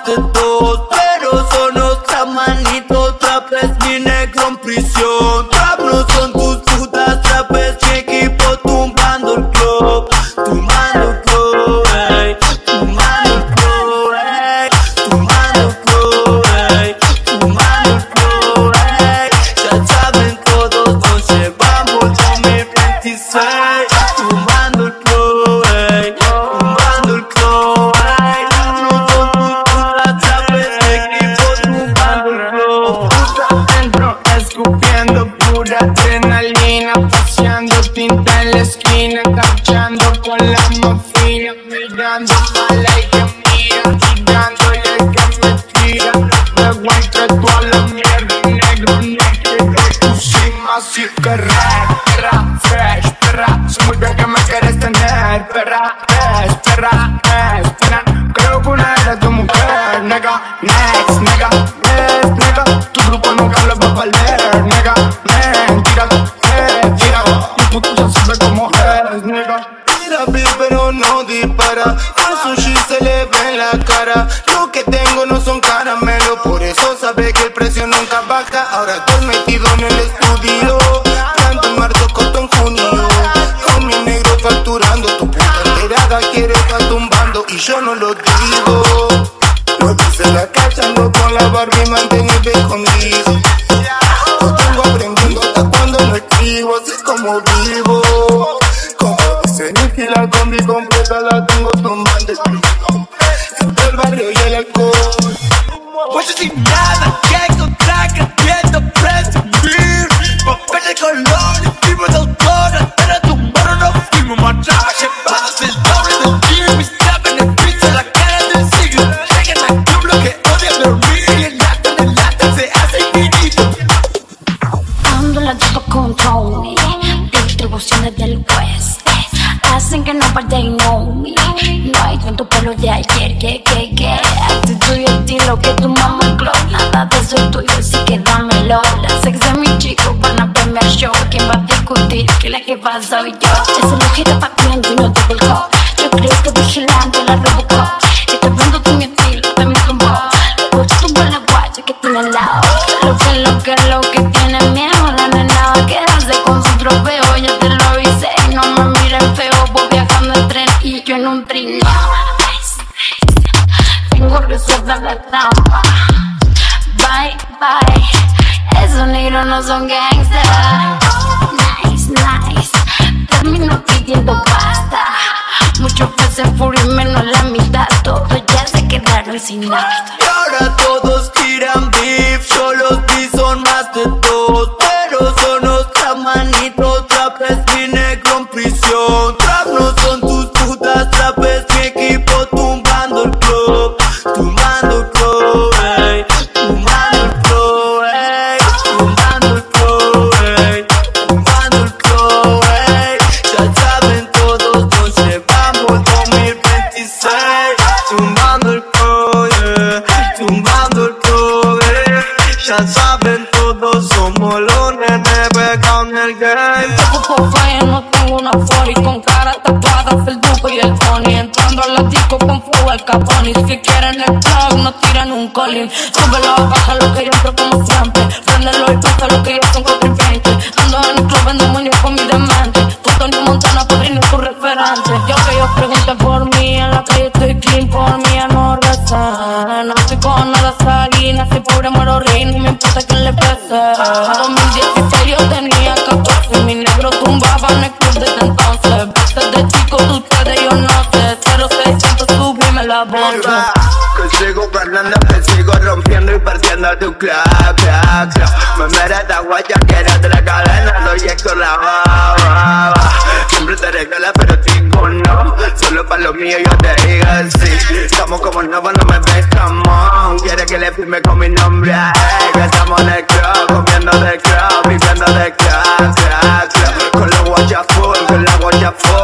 after door. Cachando con la mafia Mirando mala y que mira Y dándole que me tira. Luego entre toda la mierda Negro, negro más y que rap Perra, fresh, perra Sé muy bien que me quieres tener Perra, es, perra, es Pena, creo que una era tu mujer Nega, next, nega, Tira beat pero no dispara. Con sushi se le ve en la cara. Lo que tengo no son caramelos. Por eso sabe que el precio nunca baja. Ahora estoy metido en el estudio sin nada que encontrar queriendo presumir. Papel de colores, vivo de autor Pero tumbaron nos fuimos más atrás Llevados el doble del día Mis piso, la cara del siglo. Llegan al club lo que odia dormir. Y el lata en el lata se hace infinito. Ando la disco con Tony Distribuciones del West Hacen que no y know me. No hay tanto pelo de ayer que, que, que. Actitud y estilo que tu eso es tuyo, así que dámelo. Las ex de mi chico van a al show ¿Quién va a discutir que la que va soy yo? Esa mujer está papiando y no te volcó Yo creo que vigilante la rebocó Estoy hablando de mi estilo, de mi rumbo. Luego yo tumbo la guacha que tiene al lado. Lo que, lo que, lo que tiene miedo La nena va a quedarse con su trofeo Ya te lo avisé, no me miren feo Voy viajando en tren y yo en un trineo Tengo resuelta la trampa Negros no son gangsters. Nice, nice. Termino pidiendo pasta. Muchos veces furia y menos la mitad. Todos ya se quedaron sin nada. Y ahora todos tiran beef Yo los vi son más de dos. Pero son otra manito Trap es mi negro en prisión caponi Si quieren el plug, no tiran un colín. Súbelo, bájalo que yo entro como siempre. Préndelo y pásalo que yo son 4 y 20 Ando en el club en demonio con mi demente Puto ni Montana, padrino tu referente. Yo que ellos pregunten por mí En la calle estoy clean, por mí ya no rezan No estoy con nada salina Si pobre muero rey, no me importa que le pese. 2016 yo tenía la Que sigo ganando, que sigo rompiendo y partiendo tu clap, clap, clap Me merece guaya que eres de la cadena, doy esto la va Siempre te regala pero tipo no Solo para lo mío yo te digo sí. Estamos como nuevos, no me ves, come on. Quiere que le firme con mi nombre, eh, Que estamos en el club, comiendo de club Viviendo de club, club, club. Con la guaya full, con la guaya full